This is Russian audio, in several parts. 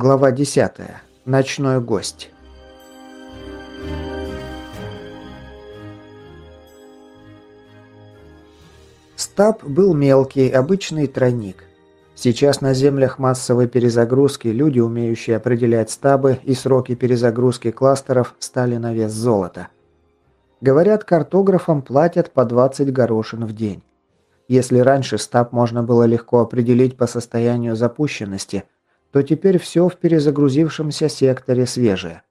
Глава 10. Ночной гость. Стаб был мелкий, обычный тройник. Сейчас на землях массовой перезагрузки люди, умеющие определять стабы и сроки перезагрузки кластеров, стали на вес золота. Говорят, картографам платят по 20 горошин в день. Если раньше стаб можно было легко определить по состоянию запущенности – то теперь все в перезагрузившемся секторе свежее.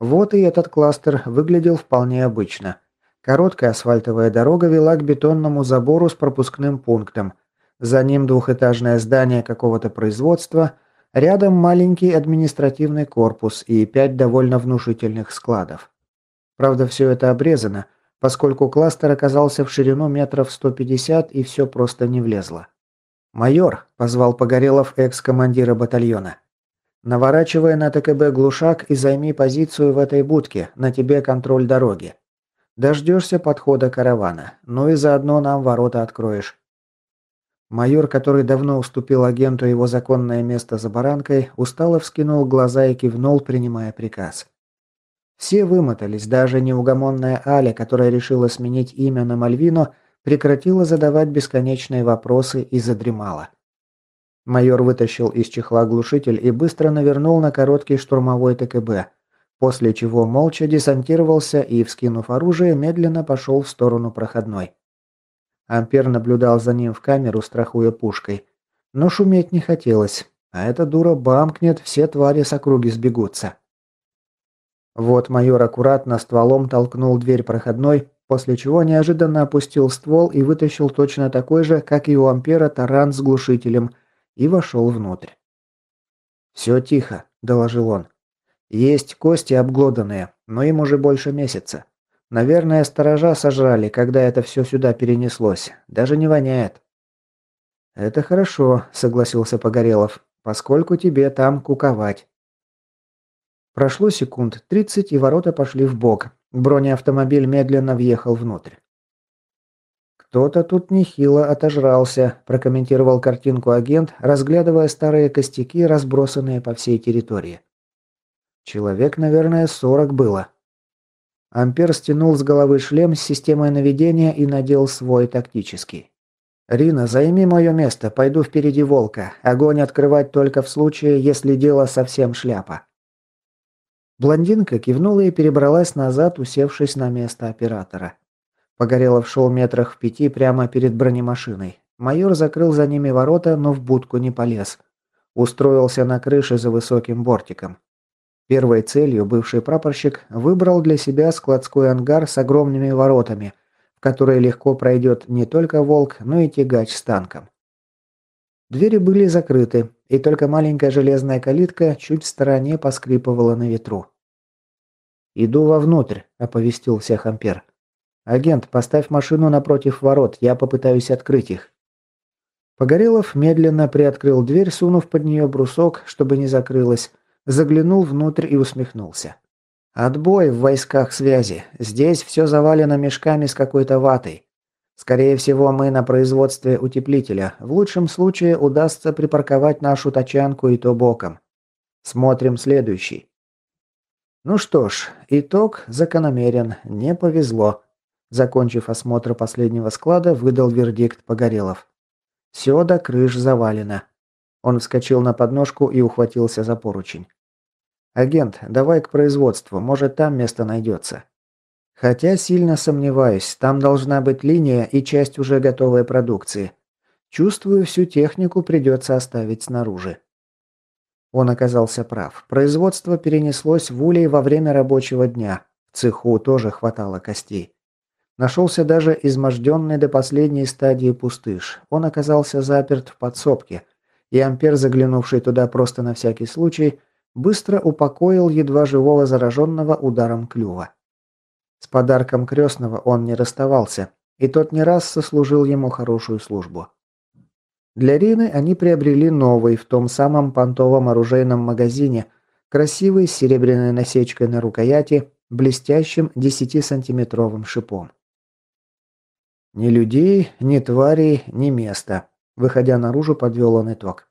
Вот и этот кластер выглядел вполне обычно. Короткая асфальтовая дорога вела к бетонному забору с пропускным пунктом. За ним двухэтажное здание какого-то производства, рядом маленький административный корпус и пять довольно внушительных складов. Правда, все это обрезано, поскольку кластер оказался в ширину метров 150 и все просто не влезло. «Майор», – позвал Погорелов экс-командира батальона. «Наворачивай на ТКБ глушак и займи позицию в этой будке, на тебе контроль дороги. Дождешься подхода каравана, ну и заодно нам ворота откроешь». Майор, который давно уступил агенту его законное место за баранкой, устало вскинул глаза и кивнул, принимая приказ. Все вымотались, даже неугомонная Аля, которая решила сменить имя на Мальвину, прекратила задавать бесконечные вопросы и задремала. Майор вытащил из чехла глушитель и быстро навернул на короткий штурмовой ТКБ, после чего молча десантировался и, вскинув оружие, медленно пошел в сторону проходной. Ампер наблюдал за ним в камеру, страхуя пушкой. Но шуметь не хотелось, а эта дура бамкнет, все твари с округи сбегутся. Вот майор аккуратно стволом толкнул дверь проходной, после чего неожиданно опустил ствол и вытащил точно такой же, как и у Ампера, таран с глушителем, и вошел внутрь. «Все тихо», – доложил он. «Есть кости обглоданные, но им уже больше месяца. Наверное, сторожа сожрали, когда это все сюда перенеслось. Даже не воняет». «Это хорошо», – согласился Погорелов, – «поскольку тебе там куковать». Прошло секунд тридцать, и ворота пошли в бок, Бронеавтомобиль медленно въехал внутрь. «Кто-то тут нехило отожрался», – прокомментировал картинку агент, разглядывая старые костяки, разбросанные по всей территории. «Человек, наверное, сорок было». Ампер стянул с головы шлем с системой наведения и надел свой тактический. «Рина, займи мое место, пойду впереди волка. Огонь открывать только в случае, если дело совсем шляпа». Блондинка кивнула и перебралась назад, усевшись на место оператора. Погорелов шел метрах в пяти прямо перед бронемашиной. Майор закрыл за ними ворота, но в будку не полез. Устроился на крыше за высоким бортиком. Первой целью бывший прапорщик выбрал для себя складской ангар с огромными воротами, в которые легко пройдет не только волк, но и тягач с танком. Двери были закрыты, и только маленькая железная калитка чуть в стороне поскрипывала на ветру. «Иду вовнутрь», – оповестил всех Ампер. «Агент, поставь машину напротив ворот, я попытаюсь открыть их». Погорелов медленно приоткрыл дверь, сунув под нее брусок, чтобы не закрылась, заглянул внутрь и усмехнулся. «Отбой в войсках связи. Здесь все завалено мешками с какой-то ватой. Скорее всего, мы на производстве утеплителя. В лучшем случае удастся припарковать нашу тачанку и то боком. Смотрим следующий. Ну что ж, итог закономерен. Не повезло. Закончив осмотр последнего склада, выдал вердикт Погорелов. Все до крыш завалено. Он вскочил на подножку и ухватился за поручень. «Агент, давай к производству, может там место найдется». Хотя сильно сомневаюсь, там должна быть линия и часть уже готовой продукции. Чувствую, всю технику придется оставить снаружи. Он оказался прав. Производство перенеслось в улей во время рабочего дня. В цеху тоже хватало костей. Нашелся даже изможденный до последней стадии пустыш. Он оказался заперт в подсобке, и Ампер, заглянувший туда просто на всякий случай, быстро упокоил едва живого зараженного ударом клюва. С подарком крестного он не расставался, и тот не раз сослужил ему хорошую службу. Для Рины они приобрели новый в том самом понтовом оружейном магазине, красивый с серебряной насечкой на рукояти, блестящим 10-сантиметровым шипом. Ни людей, ни тварей, ни места. Выходя наружу, подвел он итог.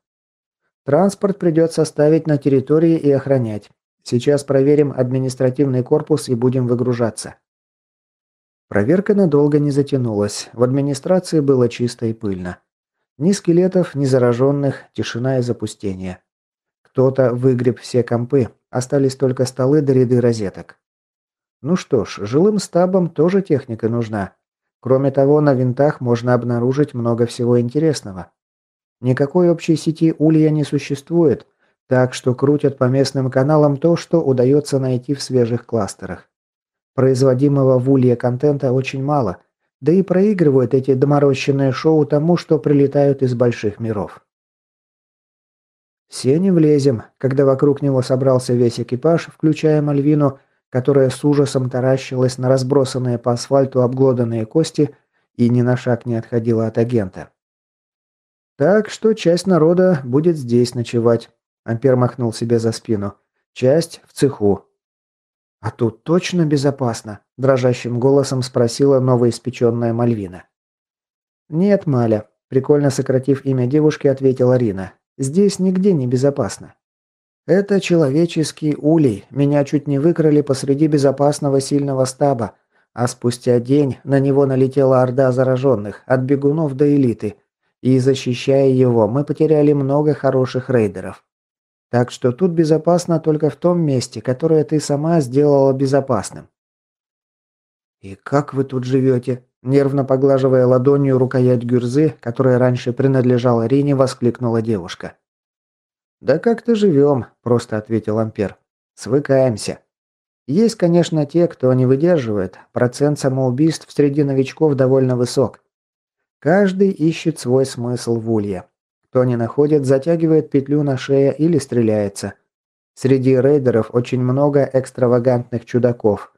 Транспорт придется оставить на территории и охранять. Сейчас проверим административный корпус и будем выгружаться. Проверка надолго не затянулась. В администрации было чисто и пыльно. Ни скелетов, ни зараженных, тишина и запустение. Кто-то выгреб все компы, остались только столы до ряды розеток. Ну что ж, жилым стабам тоже техника нужна. Кроме того, на винтах можно обнаружить много всего интересного. Никакой общей сети Улья не существует, так что крутят по местным каналам то, что удается найти в свежих кластерах. Производимого в Улье контента очень мало, да и проигрывают эти доморощенные шоу тому, что прилетают из больших миров. Все не влезем, когда вокруг него собрался весь экипаж, включая Мальвину, которая с ужасом таращилась на разбросанные по асфальту обглоданные кости и ни на шаг не отходила от агента. Так что часть народа будет здесь ночевать. Ампер махнул себе за спину. Часть в цеху. А тут точно безопасно? дрожащим голосом спросила новоиспеченная Мальвина. Нет, Маля, прикольно сократив имя девушки, ответила Рина. Здесь нигде не безопасно. Это человеческий улей. Меня чуть не выкрали посреди безопасного сильного стаба, а спустя день на него налетела орда зараженных, от бегунов до элиты, и защищая его, мы потеряли много хороших рейдеров. Так что тут безопасно только в том месте, которое ты сама сделала безопасным. «И как вы тут живете?» Нервно поглаживая ладонью рукоять гюрзы, которая раньше принадлежала Рине, воскликнула девушка. «Да как-то живем», – просто ответил Ампер. «Свыкаемся. Есть, конечно, те, кто не выдерживает. Процент самоубийств среди новичков довольно высок. Каждый ищет свой смысл в улье. Кто не находит, затягивает петлю на шее или стреляется. Среди рейдеров очень много экстравагантных чудаков.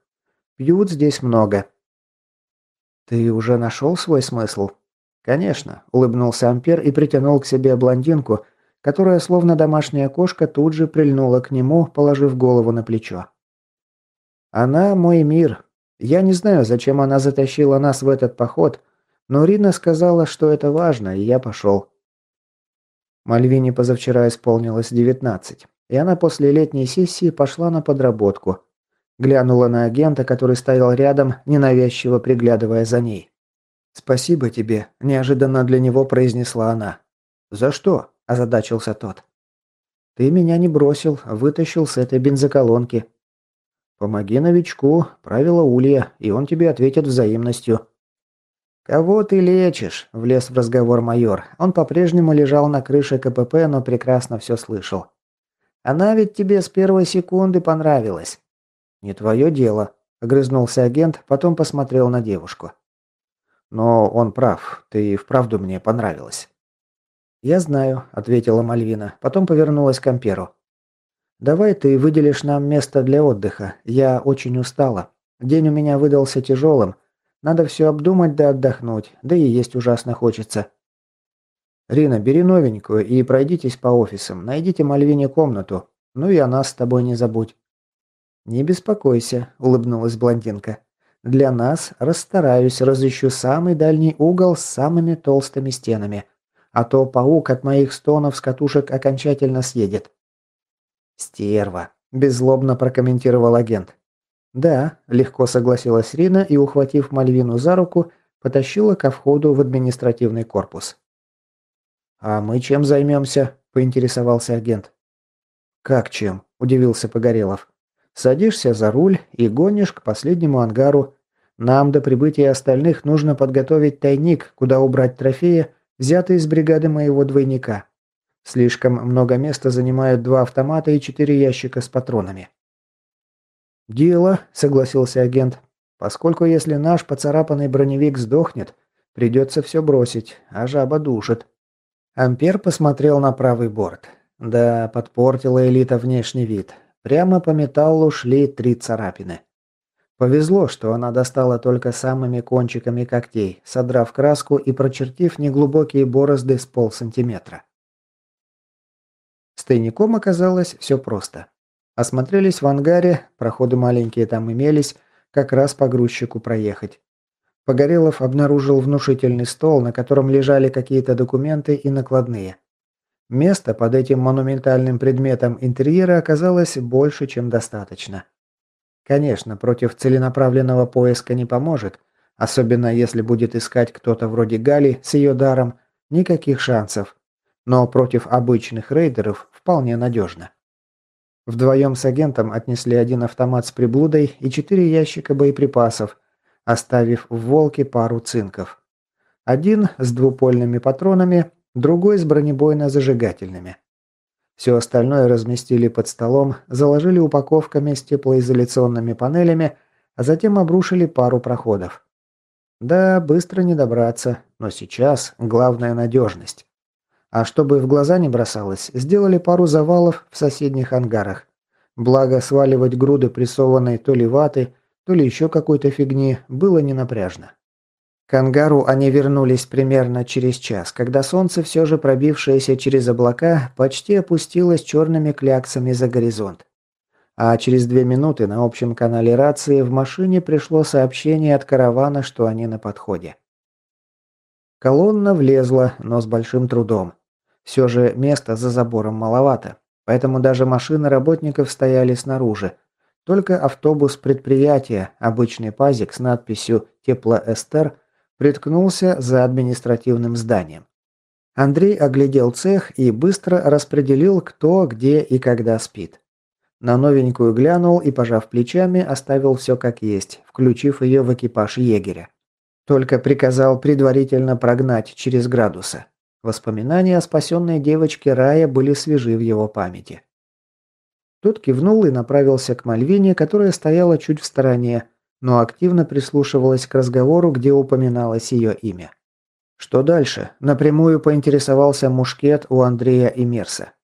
Пьют здесь много. «Ты уже нашел свой смысл?» «Конечно», – улыбнулся Ампер и притянул к себе блондинку, которая, словно домашняя кошка, тут же прильнула к нему, положив голову на плечо. «Она мой мир. Я не знаю, зачем она затащила нас в этот поход, но Рина сказала, что это важно, и я пошел. Мальвине позавчера исполнилось 19, и она после летней сессии пошла на подработку. Глянула на агента, который стоял рядом, ненавязчиво приглядывая за ней. «Спасибо тебе», – неожиданно для него произнесла она. «За что?» – озадачился тот. «Ты меня не бросил, вытащил с этой бензоколонки». «Помоги новичку, правило Улья, и он тебе ответит взаимностью». «Кого ты лечишь?» – влез в разговор майор. Он по-прежнему лежал на крыше КПП, но прекрасно все слышал. «Она ведь тебе с первой секунды понравилась». «Не твое дело», – огрызнулся агент, потом посмотрел на девушку. «Но он прав, ты и вправду мне понравилась». «Я знаю», – ответила Мальвина, потом повернулась к Амперу. «Давай ты выделишь нам место для отдыха. Я очень устала. День у меня выдался тяжелым, надо все обдумать да отдохнуть, да и есть ужасно хочется. Рина, бери новенькую и пройдитесь по офисам, найдите Мальвине комнату. Ну и о нас с тобой не забудь. Не беспокойся, улыбнулась блондинка. Для нас расстараюсь, разыщу самый дальний угол с самыми толстыми стенами. А то паук от моих стонов с катушек окончательно съедет. Стерва, беззлобно прокомментировал агент. «Да», – легко согласилась Рина и, ухватив Мальвину за руку, потащила ко входу в административный корпус. «А мы чем займемся?» – поинтересовался агент. «Как чем?» – удивился Погорелов. «Садишься за руль и гонишь к последнему ангару. Нам до прибытия остальных нужно подготовить тайник, куда убрать трофеи, взятые из бригады моего двойника. Слишком много места занимают два автомата и четыре ящика с патронами». «Дело», — согласился агент. «Поскольку если наш поцарапанный броневик сдохнет, придется все бросить, а жаба душит». Ампер посмотрел на правый борт. Да, подпортила элита внешний вид. Прямо по металлу шли три царапины. Повезло, что она достала только самыми кончиками когтей, содрав краску и прочертив неглубокие борозды с полсантиметра. С тайником оказалось все просто. Осмотрелись в ангаре, проходы маленькие там имелись, как раз по грузчику проехать. Погорелов обнаружил внушительный стол, на котором лежали какие-то документы и накладные. Места под этим монументальным предметом интерьера оказалось больше, чем достаточно. Конечно, против целенаправленного поиска не поможет, особенно если будет искать кто-то вроде Гали с ее даром, никаких шансов. Но против обычных рейдеров вполне надежно. Вдвоем с агентом отнесли один автомат с приблудой и четыре ящика боеприпасов, оставив в «Волке» пару цинков. Один с двупольными патронами, другой с бронебойно-зажигательными. Все остальное разместили под столом, заложили упаковками с теплоизоляционными панелями, а затем обрушили пару проходов. Да, быстро не добраться, но сейчас главная надежность. А чтобы в глаза не бросалось, сделали пару завалов в соседних ангарах. Благо, сваливать груды прессованной то ли ваты, то ли еще какой-то фигни было не напряжно. К ангару они вернулись примерно через час, когда солнце, все же пробившееся через облака, почти опустилось черными кляксами за горизонт. А через две минуты на общем канале рации в машине пришло сообщение от каравана, что они на подходе. Колонна влезла, но с большим трудом. Все же места за забором маловато, поэтому даже машины работников стояли снаружи. Только автобус предприятия, обычный пазик с надписью «Теплоэстер», приткнулся за административным зданием. Андрей оглядел цех и быстро распределил, кто, где и когда спит. На новенькую глянул и, пожав плечами, оставил все как есть, включив ее в экипаж егеря. Только приказал предварительно прогнать через градусы. Воспоминания о спасенной девочке Рая были свежи в его памяти. Тот кивнул и направился к Мальвине, которая стояла чуть в стороне, но активно прислушивалась к разговору, где упоминалось ее имя. Что дальше? Напрямую поинтересовался мушкет у Андрея и Мерса.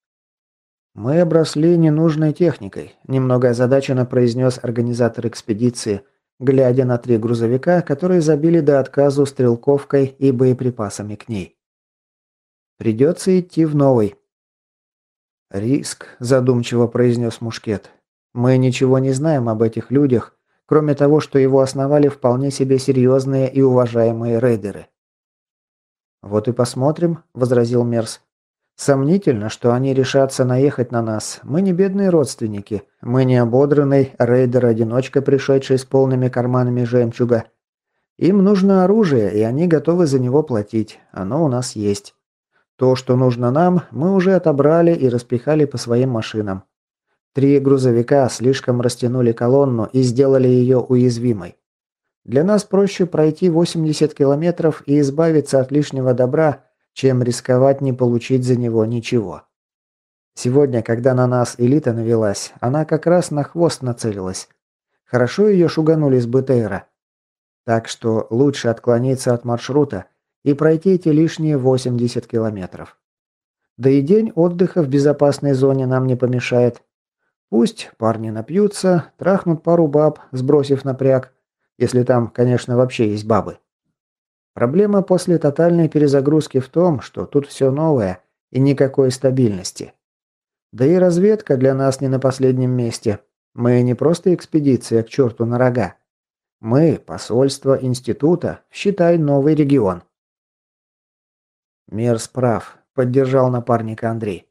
«Мы обросли ненужной техникой», – немного озадаченно произнес организатор экспедиции, глядя на три грузовика, которые забили до отказу стрелковкой и боеприпасами к ней. «Придется идти в новый». «Риск», – задумчиво произнес Мушкет. «Мы ничего не знаем об этих людях, Кроме того, что его основали вполне себе серьезные и уважаемые рейдеры. «Вот и посмотрим», – возразил Мерс. «Сомнительно, что они решатся наехать на нас. Мы не бедные родственники. Мы не ободранный рейдер-одиночка, пришедший с полными карманами жемчуга. Им нужно оружие, и они готовы за него платить. Оно у нас есть. То, что нужно нам, мы уже отобрали и распихали по своим машинам. Три грузовика слишком растянули колонну и сделали ее уязвимой. Для нас проще пройти 80 километров и избавиться от лишнего добра, чем рисковать не получить за него ничего. Сегодня, когда на нас элита навелась, она как раз на хвост нацелилась. Хорошо ее шуганули с БТРа. Так что лучше отклониться от маршрута и пройти эти лишние 80 километров. Да и день отдыха в безопасной зоне нам не помешает. Пусть парни напьются, трахнут пару баб, сбросив напряг, если там, конечно, вообще есть бабы. Проблема после тотальной перезагрузки в том, что тут все новое и никакой стабильности. Да и разведка для нас не на последнем месте. Мы не просто экспедиция к черту на рога. Мы – посольство института, считай, новый регион. Мир справ, поддержал напарника Андрей.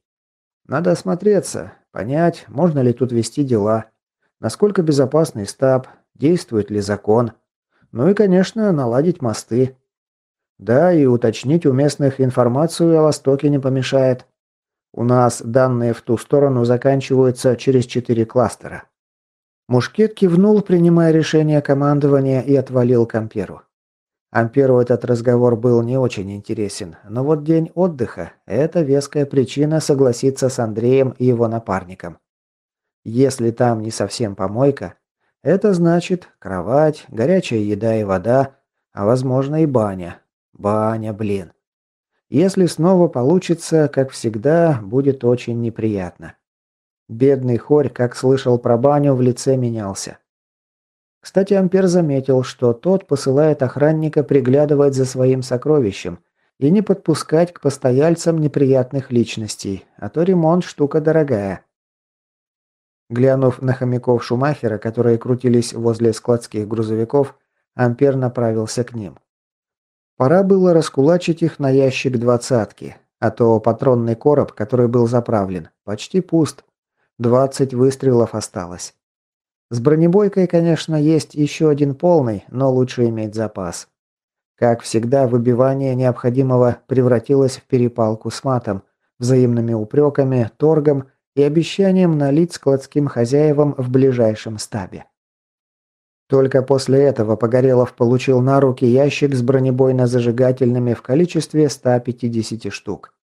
Надо осмотреться, Понять, можно ли тут вести дела, насколько безопасный стаб, действует ли закон. Ну и, конечно, наладить мосты. Да, и уточнить у местных информацию о Востоке не помешает. У нас данные в ту сторону заканчиваются через четыре кластера. Мушкет кивнул, принимая решение командования, и отвалил к Амперу. Амперу этот разговор был не очень интересен, но вот день отдыха – это веская причина согласиться с Андреем и его напарником. Если там не совсем помойка, это значит кровать, горячая еда и вода, а возможно и баня. Баня, блин. Если снова получится, как всегда, будет очень неприятно. Бедный хорь, как слышал про баню, в лице менялся. Кстати, Ампер заметил, что тот посылает охранника приглядывать за своим сокровищем и не подпускать к постояльцам неприятных личностей, а то ремонт штука дорогая. Глянув на хомяков Шумахера, которые крутились возле складских грузовиков, Ампер направился к ним. Пора было раскулачить их на ящик двадцатки. А то патронный короб, который был заправлен, почти пуст. 20 выстрелов осталось. С бронебойкой, конечно, есть еще один полный, но лучше иметь запас. Как всегда, выбивание необходимого превратилось в перепалку с матом, взаимными упреками, торгом и обещанием налить складским хозяевам в ближайшем стабе. Только после этого Погорелов получил на руки ящик с бронебойно-зажигательными в количестве 150 штук.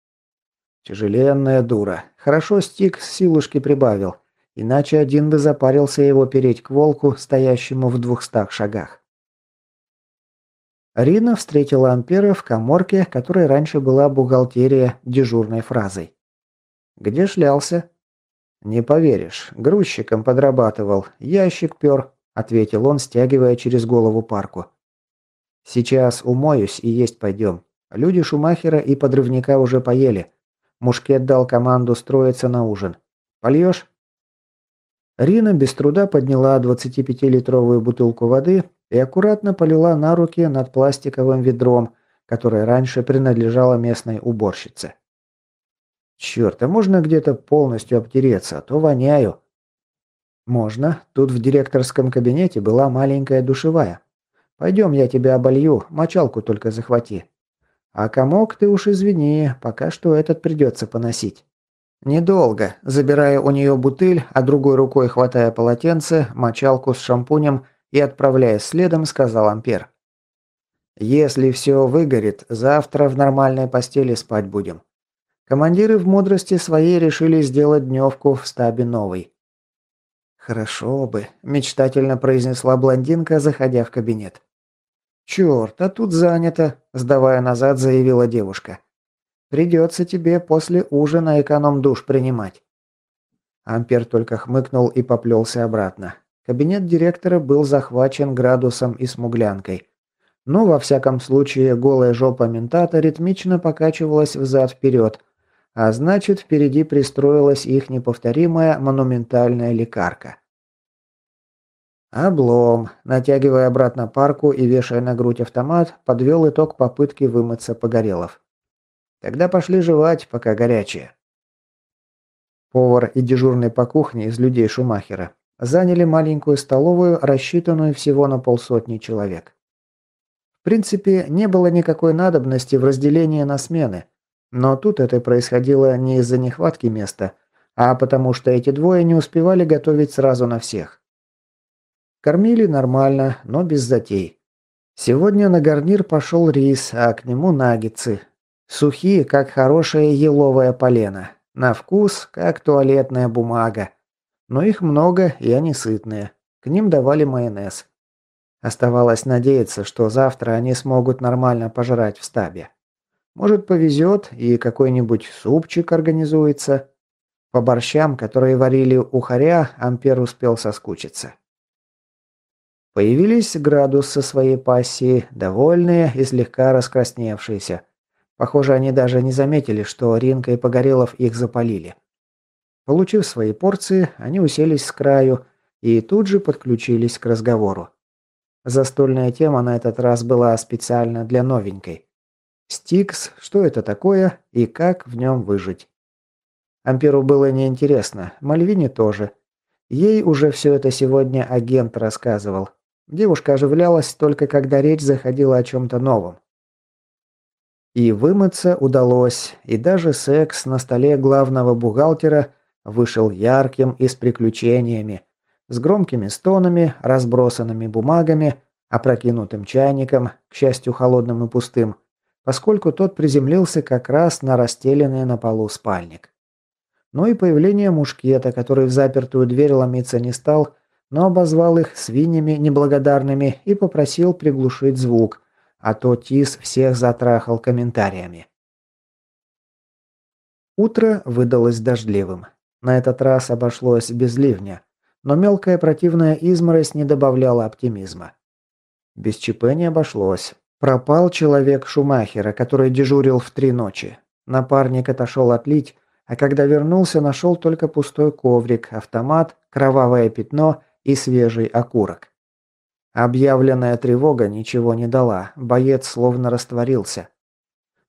Тяжеленная дура. Хорошо стик с силушки прибавил, иначе один бы запарился его переть к волку, стоящему в двухстах шагах. Рина встретила Ампера в коморке, которой раньше была бухгалтерия дежурной фразой. «Где шлялся?» «Не поверишь, грузчиком подрабатывал, ящик пер», — ответил он, стягивая через голову парку. «Сейчас умоюсь и есть пойдем. Люди Шумахера и подрывника уже поели. Мушкет дал команду строиться на ужин. Польешь?» Рина без труда подняла 25-литровую бутылку воды и аккуратно полила на руки над пластиковым ведром, которое раньше принадлежало местной уборщице. «Черт, а можно где-то полностью обтереться, а то воняю». «Можно. Тут в директорском кабинете была маленькая душевая. Пойдем, я тебя оболью, мочалку только захвати. А комок ты уж извини, пока что этот придется поносить». Недолго, забирая у нее бутыль, а другой рукой хватая полотенце, мочалку с шампунем – и, отправляясь следом, сказал Ампер. «Если все выгорит, завтра в нормальной постели спать будем. Командиры в мудрости своей решили сделать дневку в стабе новой». «Хорошо бы», – мечтательно произнесла блондинка, заходя в кабинет. «Черт, а тут занято», – сдавая назад, заявила девушка. «Придется тебе после ужина эконом-душ принимать». Ампер только хмыкнул и поплелся обратно. Кабинет директора был захвачен градусом и смуглянкой. Но, во всяком случае, голая жопа ментата ритмично покачивалась взад-вперед, а значит, впереди пристроилась их неповторимая монументальная лекарка. Облом, натягивая обратно парку и вешая на грудь автомат, подвел итог попытки вымыться Погорелов. Тогда пошли жевать, пока горячее. Повар и дежурный по кухне из людей Шумахера заняли маленькую столовую, рассчитанную всего на полсотни человек. В принципе, не было никакой надобности в разделении на смены, но тут это происходило не из-за нехватки места, а потому что эти двое не успевали готовить сразу на всех. Кормили нормально, но без затей. Сегодня на гарнир пошел рис, а к нему наггетсы. Сухие, как хорошее еловое полено. На вкус, как туалетная бумага. Но их много, и они сытные. К ним давали майонез. Оставалось надеяться, что завтра они смогут нормально пожрать в стабе. Может, повезет, и какой-нибудь супчик организуется. По борщам, которые варили у Харя, Ампер успел соскучиться. Появились Градус со своей пассией, довольные и слегка раскрасневшиеся. Похоже, они даже не заметили, что Ринка и Погорелов их запалили. Получив свои порции, они уселись с краю и тут же подключились к разговору. Застольная тема на этот раз была специально для новенькой. Стикс, что это такое и как в нем выжить. Амперу было неинтересно, Мальвине тоже. Ей уже все это сегодня агент рассказывал. Девушка оживлялась только когда речь заходила о чем-то новом. И вымыться удалось, и даже секс на столе главного бухгалтера вышел ярким и с приключениями, с громкими стонами, разбросанными бумагами, опрокинутым чайником, к счастью, холодным и пустым, поскольку тот приземлился как раз на расстеленный на полу спальник. Ну и появление мушкета, который в запертую дверь ломиться не стал, но обозвал их свиньями неблагодарными и попросил приглушить звук, а то Тис всех затрахал комментариями. Утро выдалось дождливым. На этот раз обошлось без ливня, но мелкая противная изморозь не добавляла оптимизма. Без ЧП не обошлось. Пропал человек Шумахера, который дежурил в три ночи. Напарник отошел отлить, а когда вернулся, нашел только пустой коврик, автомат, кровавое пятно и свежий окурок. Объявленная тревога ничего не дала, боец словно растворился.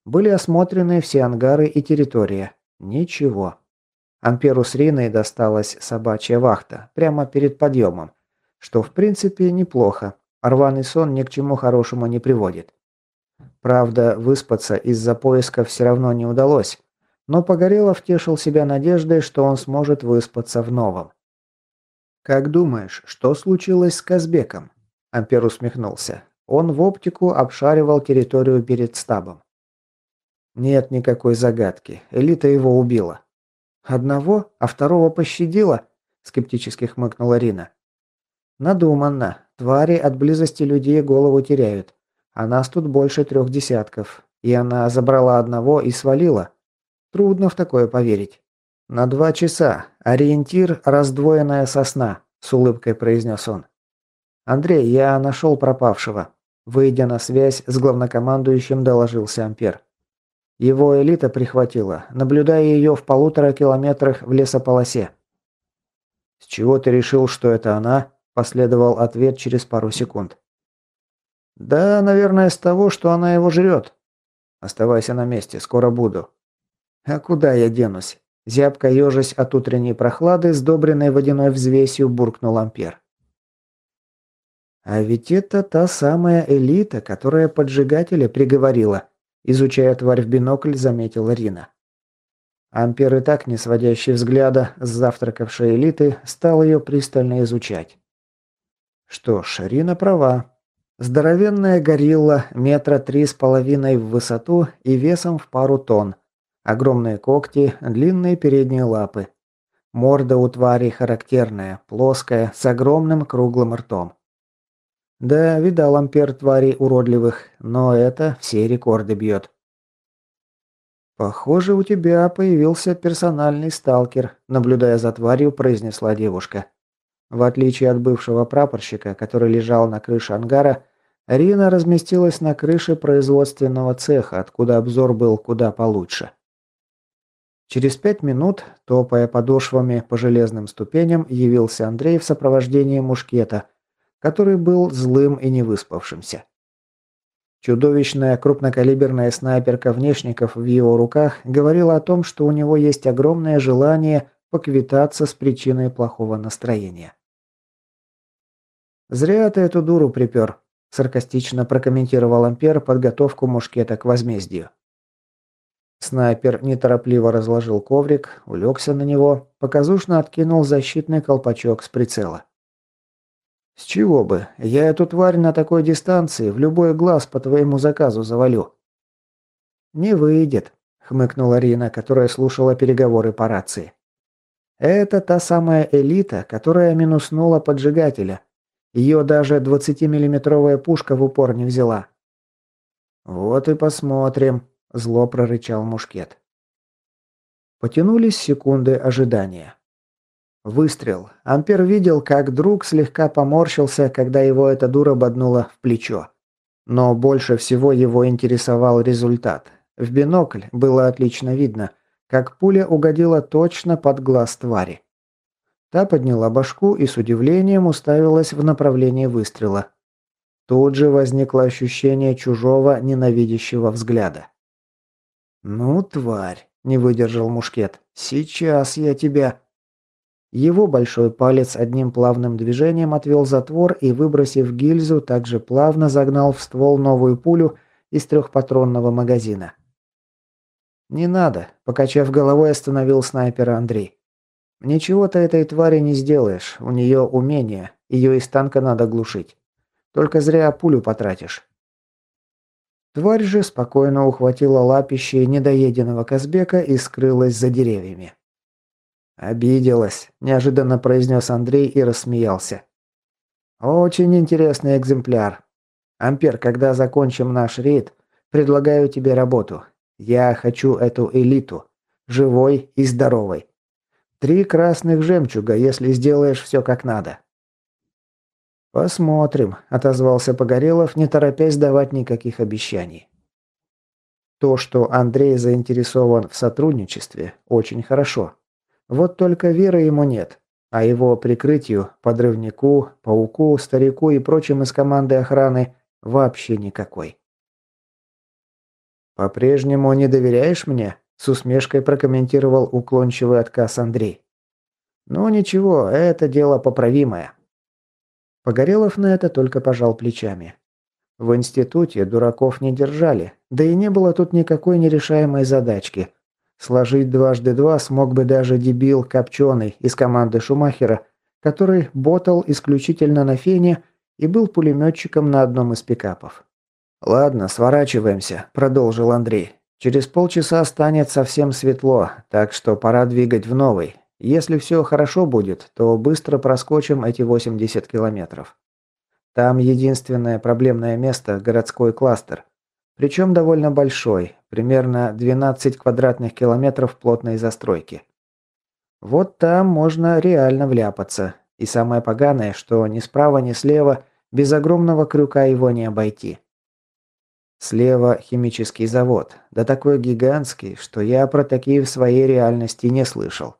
Были осмотрены все ангары и территория. Ничего. Амперу с Риной досталась собачья вахта, прямо перед подъемом. Что в принципе неплохо. Рваный сон ни к чему хорошему не приводит. Правда, выспаться из-за поиска все равно не удалось. Но Погорелов тешил себя надеждой, что он сможет выспаться в новом. «Как думаешь, что случилось с Казбеком?» Ампер усмехнулся. Он в оптику обшаривал территорию перед стабом. «Нет никакой загадки. Элита его убила». «Одного, а второго пощадила?» скептически хмыкнула Рина. «Надуманно. Твари от близости людей голову теряют. А нас тут больше трех десятков. И она забрала одного и свалила. Трудно в такое поверить. На два часа. Ориентир – раздвоенная сосна, с улыбкой произнес он. Андрей, я нашел пропавшего. Выйдя на связь с главнокомандующим, доложился Ампер. Его элита прихватила, наблюдая ее в полутора километрах в лесополосе. «С чего ты решил, что это она?» – последовал ответ через пару секунд. «Да, наверное, с того, что она его жрет. Оставайся на месте, скоро буду». «А куда я денусь?» Зябко ежась от утренней прохлады, сдобренной водяной взвесью, буркнул Ампер. «А ведь это та самая элита, которая поджигателя приговорила», изучая тварь в бинокль, заметила Рина. Ампер и так, не сводящий взгляда с завтракавшей элиты, стал ее пристально изучать. Что ж, Рина права. Здоровенная горилла, метра три с половиной в высоту и весом в пару тонн. Огромные когти, длинные передние лапы. Морда у твари характерная, плоская, с огромным круглым ртом. Да, видал ампер тварей уродливых, но это все рекорды бьет. «Похоже, у тебя появился персональный сталкер», наблюдая за тварью, произнесла девушка. В отличие от бывшего прапорщика, который лежал на крыше ангара, Рина разместилась на крыше производственного цеха, откуда обзор был куда получше. Через пять минут, топая подошвами по железным ступеням, явился Андрей в сопровождении мушкета, который был злым и невыспавшимся. Чудовищная крупнокалиберная снайперка внешников в его руках говорила о том, что у него есть огромное желание поквитаться с причиной плохого настроения. «Зря ты эту дуру припер», – саркастично прокомментировал Ампер подготовку мушкета к возмездию. Снайпер неторопливо разложил коврик, улегся на него, показушно откинул защитный колпачок с прицела. «С чего бы? Я эту тварь на такой дистанции в любой глаз по твоему заказу завалю». «Не выйдет», — хмыкнула Рина, которая слушала переговоры по рации. «Это та самая элита, которая минуснула поджигателя. Ее даже 20-миллиметровая пушка в упор не взяла. «Вот и посмотрим», – зло прорычал мушкет. Потянулись секунды ожидания. Выстрел. Ампер видел, как друг слегка поморщился, когда его эта дура боднула в плечо. Но больше всего его интересовал результат. В бинокль было отлично видно, как пуля угодила точно под глаз твари. Та подняла башку и с удивлением уставилась в направлении выстрела. Тут же возникло ощущение чужого ненавидящего взгляда. «Ну, тварь!» – не выдержал мушкет. «Сейчас я тебя...» Его большой палец одним плавным движением отвел затвор и, выбросив гильзу, также плавно загнал в ствол новую пулю из трехпатронного магазина. «Не надо», – покачав головой, остановил снайпера Андрей. Ничего ты этой твари не сделаешь, у нее умение, ее из танка надо глушить. Только зря пулю потратишь. Тварь же спокойно ухватила лапище недоеденного Казбека и скрылась за деревьями. «Обиделась», – неожиданно произнес Андрей и рассмеялся. «Очень интересный экземпляр. Ампер, когда закончим наш рейд, предлагаю тебе работу. Я хочу эту элиту. Живой и здоровой. Три красных жемчуга, если сделаешь все как надо». «Посмотрим», – отозвался Погорелов, не торопясь давать никаких обещаний. То, что Андрей заинтересован в сотрудничестве, очень хорошо. Вот только веры ему нет, а его прикрытию, подрывнику, пауку, старику и прочим из команды охраны вообще никакой. «По-прежнему не доверяешь мне?» – с усмешкой прокомментировал уклончивый отказ Андрей. «Ну ничего, это дело поправимое». Погорелов на это только пожал плечами. В институте дураков не держали, да и не было тут никакой нерешаемой задачки. Сложить дважды два смог бы даже дебил Копченый из команды Шумахера, который ботал исключительно на фене и был пулеметчиком на одном из пикапов. «Ладно, сворачиваемся», – продолжил Андрей. «Через полчаса станет совсем светло, так что пора двигать в новый. Если все хорошо будет, то быстро проскочим эти 80 километров. Там единственное проблемное место – городской кластер. Причем довольно большой, примерно 12 квадратных километров плотной застройки. Вот там можно реально вляпаться. И самое поганое, что ни справа, ни слева без огромного крюка его не обойти. Слева химический завод, да такой гигантский, что я про такие в своей реальности не слышал.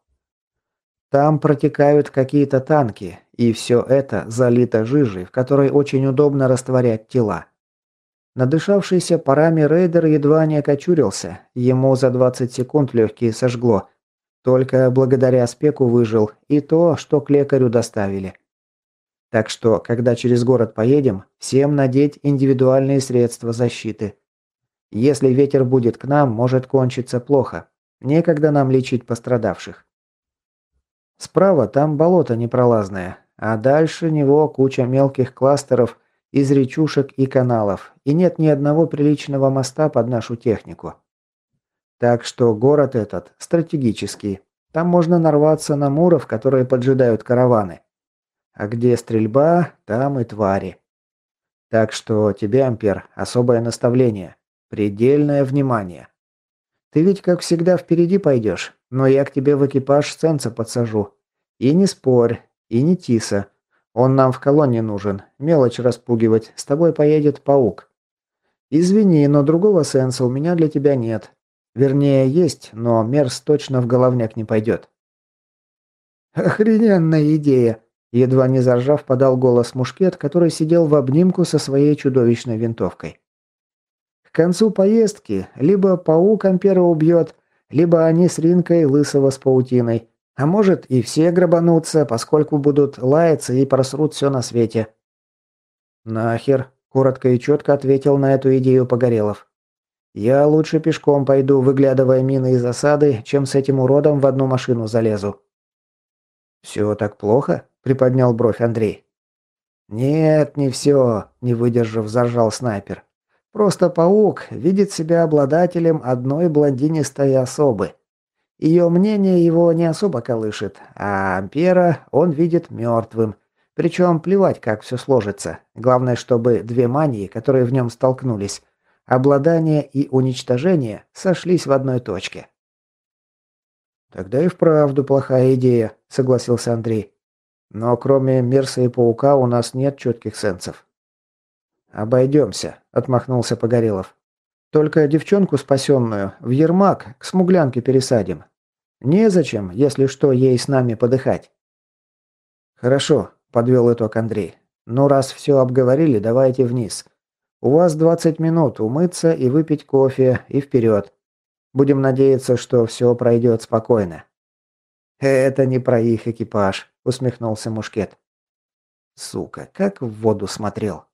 Там протекают какие-то танки, и все это залито жижей, в которой очень удобно растворять тела. Надышавшийся парами рейдер едва не окочурился, ему за 20 секунд легкие сожгло. Только благодаря спеку выжил и то, что к лекарю доставили. Так что, когда через город поедем, всем надеть индивидуальные средства защиты. Если ветер будет к нам, может кончиться плохо. Некогда нам лечить пострадавших. Справа там болото непролазное, а дальше него куча мелких кластеров из речушек и каналов, и нет ни одного приличного моста под нашу технику. Так что город этот стратегический. Там можно нарваться на муров, которые поджидают караваны. А где стрельба, там и твари. Так что тебе, Ампер, особое наставление. Предельное внимание. Ты ведь, как всегда, впереди пойдешь, но я к тебе в экипаж сенса подсажу. И не спорь, и не тиса. Он нам в колонне нужен, мелочь распугивать, с тобой поедет паук. Извини, но другого сенса у меня для тебя нет. Вернее, есть, но Мерс точно в головняк не пойдет. Охрененная идея, едва не заржав, подал голос мушкет, который сидел в обнимку со своей чудовищной винтовкой. К концу поездки либо паук Ампера убьет, либо они с Ринкой лысого с паутиной. А может и все грабанутся, поскольку будут лаяться и просрут все на свете. «Нахер», – коротко и четко ответил на эту идею Погорелов. «Я лучше пешком пойду, выглядывая мины и засады, чем с этим уродом в одну машину залезу». «Все так плохо?» – приподнял бровь Андрей. «Нет, не все», – не выдержав, заржал снайпер. Просто паук видит себя обладателем одной блондинистой особы. Ее мнение его не особо колышет, а Ампера он видит мертвым. Причем плевать, как все сложится. Главное, чтобы две мании, которые в нем столкнулись, обладание и уничтожение, сошлись в одной точке. «Тогда и вправду плохая идея», — согласился Андрей. «Но кроме Мерса и Паука у нас нет четких сенсов». «Обойдемся», – отмахнулся Погорелов. «Только девчонку спасенную в Ермак к смуглянке пересадим. Незачем, если что, ей с нами подыхать». «Хорошо», – подвел итог Андрей. «Ну, раз все обговорили, давайте вниз. У вас 20 минут умыться и выпить кофе, и вперед. Будем надеяться, что все пройдет спокойно». «Это не про их экипаж», – усмехнулся Мушкет. «Сука, как в воду смотрел».